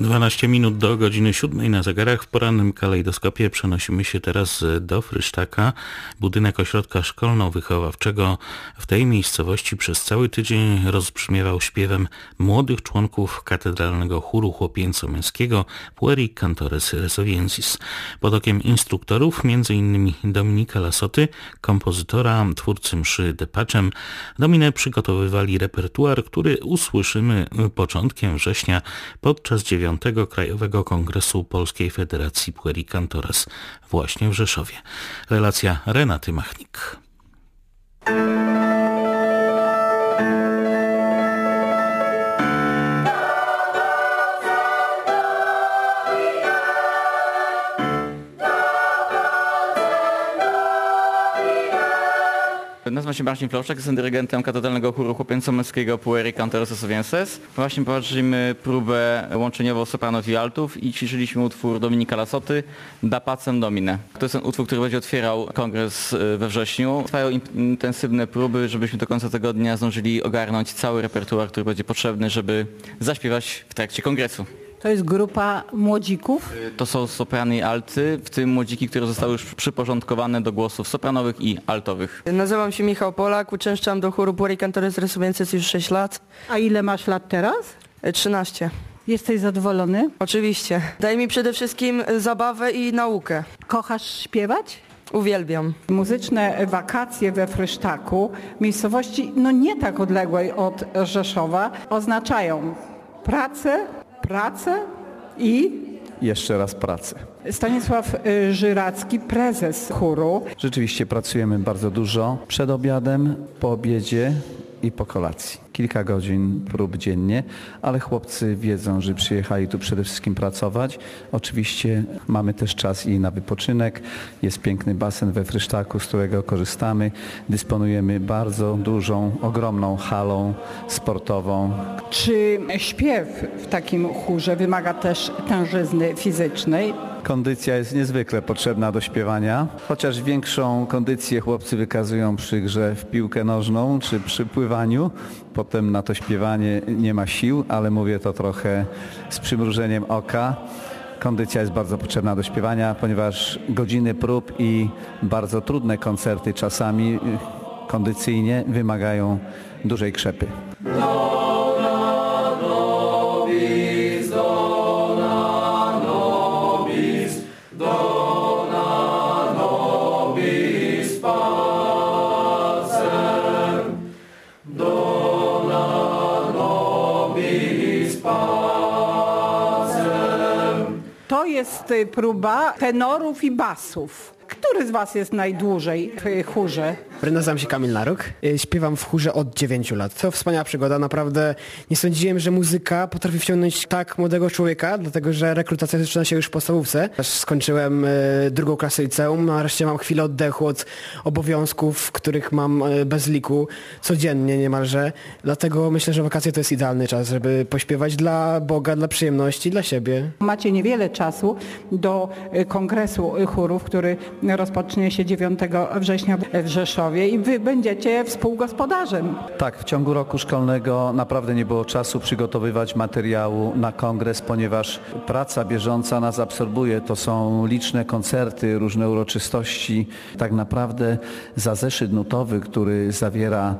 12 minut do godziny 7 na zegarach w porannym kalejdoskopie przenosimy się teraz do Frysztaka. Budynek ośrodka szkolno-wychowawczego w tej miejscowości przez cały tydzień rozbrzmiewał śpiewem młodych członków katedralnego chóru chłopięco-męskiego Pueri Cantores Resoviensis. Pod okiem instruktorów, m.in. Dominika Lasoty, kompozytora, twórcy mszy Depaczem, Dominę przygotowywali repertuar, który usłyszymy początkiem września podczas 9 Krajowego Kongresu Polskiej Federacji Puericantoras właśnie w Rzeszowie. Relacja Renaty Machnik. Nazywam się Marcin Floszek, jestem dyrygentem katedralnego chóru chłopięco-męskiego Pueri Cantoros Sovienses. Właśnie prowadzimy próbę łączeniową sopranów i altów i ćwiczyliśmy utwór Dominika Lasoty Da Pacem Domine. To jest ten utwór, który będzie otwierał kongres y, we wrześniu. Trwają intensywne próby, żebyśmy do końca tego dnia zdążyli ogarnąć cały repertuar, który będzie potrzebny, żeby zaśpiewać w trakcie kongresu. To jest grupa młodzików? To są soprany i alty, w tym młodziki, które zostały już przyporządkowane do głosów sopranowych i altowych. Nazywam się Michał Polak, uczęszczam do chóru Pueri Cantores Resubienses już 6 lat. A ile masz lat teraz? 13. Jesteś zadowolony? Oczywiście. Daje mi przede wszystkim zabawę i naukę. Kochasz śpiewać? Uwielbiam. Muzyczne wakacje we Frysztaku, miejscowości no nie tak odległej od Rzeszowa, oznaczają pracę, pracę i jeszcze raz pracę. Stanisław y, Żyracki, prezes chóru. Rzeczywiście pracujemy bardzo dużo przed obiadem, po obiedzie i po kolacji. Kilka godzin prób dziennie, ale chłopcy wiedzą, że przyjechali tu przede wszystkim pracować. Oczywiście mamy też czas i na wypoczynek. Jest piękny basen we Frysztaku, z którego korzystamy. Dysponujemy bardzo dużą, ogromną halą sportową. Czy śpiew w takim chórze wymaga też tężyzny fizycznej? Kondycja jest niezwykle potrzebna do śpiewania, chociaż większą kondycję chłopcy wykazują przy grze w piłkę nożną czy przy pływaniu. Potem na to śpiewanie nie ma sił, ale mówię to trochę z przymrużeniem oka. Kondycja jest bardzo potrzebna do śpiewania, ponieważ godziny prób i bardzo trudne koncerty czasami kondycyjnie wymagają dużej krzepy. To jest y, próba tenorów i basów. Który z Was jest najdłużej w chórze? Nazywam się Kamil Naruk. Y, Śpiewam w chórze od 9 lat. To wspaniała przygoda. Naprawdę nie sądziłem, że muzyka potrafi wciągnąć tak młodego człowieka, dlatego że rekrutacja zaczyna się już w podstawówce. Aż skończyłem y, drugą klasę liceum, nareszcie mam chwilę oddechu od obowiązków, których mam y, bez liku codziennie niemalże. Dlatego myślę, że wakacje to jest idealny czas, żeby pośpiewać dla Boga, dla przyjemności, dla siebie. Macie niewiele czasu do kongresu chórów, który rozpocznie się 9 września w Rzeszowie i wy będziecie współgospodarzem. Tak, w ciągu roku szkolnego naprawdę nie było czasu przygotowywać materiału na kongres, ponieważ praca bieżąca nas absorbuje. To są liczne koncerty, różne uroczystości. Tak naprawdę za zeszyt nutowy, który zawiera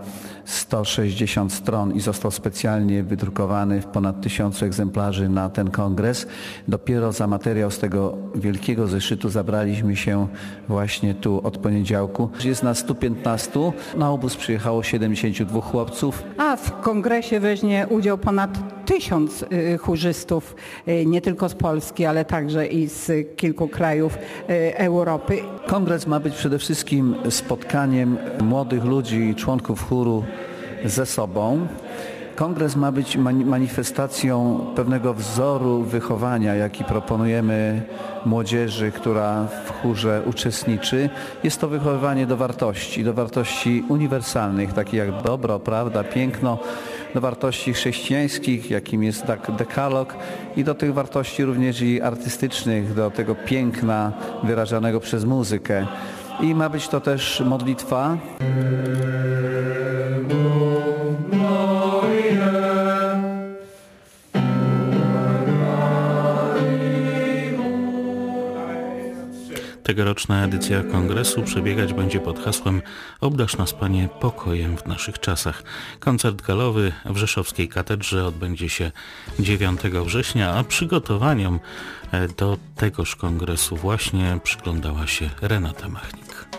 160 stron i został specjalnie wydrukowany w ponad tysiącu egzemplarzy na ten kongres. Dopiero za materiał z tego wielkiego zeszytu zabraliśmy się właśnie tu od poniedziałku. Jest nas 115, na obóz przyjechało 72 chłopców. A w kongresie weźmie udział ponad tysiąc y, chórzystów, y, nie tylko z Polski, ale także i z kilku krajów y, Europy. Kongres ma być przede wszystkim spotkaniem młodych ludzi, członków chóru ze sobą. Kongres ma być manifestacją pewnego wzoru wychowania, jaki proponujemy młodzieży, która w chórze uczestniczy. Jest to wychowywanie do wartości, do wartości uniwersalnych, takich jak dobro, prawda, piękno, do wartości chrześcijańskich, jakim jest dekalog i do tych wartości również i artystycznych, do tego piękna wyrażanego przez muzykę. I ma być to też modlitwa. Tegoroczna edycja kongresu przebiegać będzie pod hasłem Obdasz nas Panie pokojem w naszych czasach. Koncert galowy w Rzeszowskiej Katedrze odbędzie się 9 września, a przygotowaniom do tegoż kongresu właśnie przyglądała się Renata Machnik.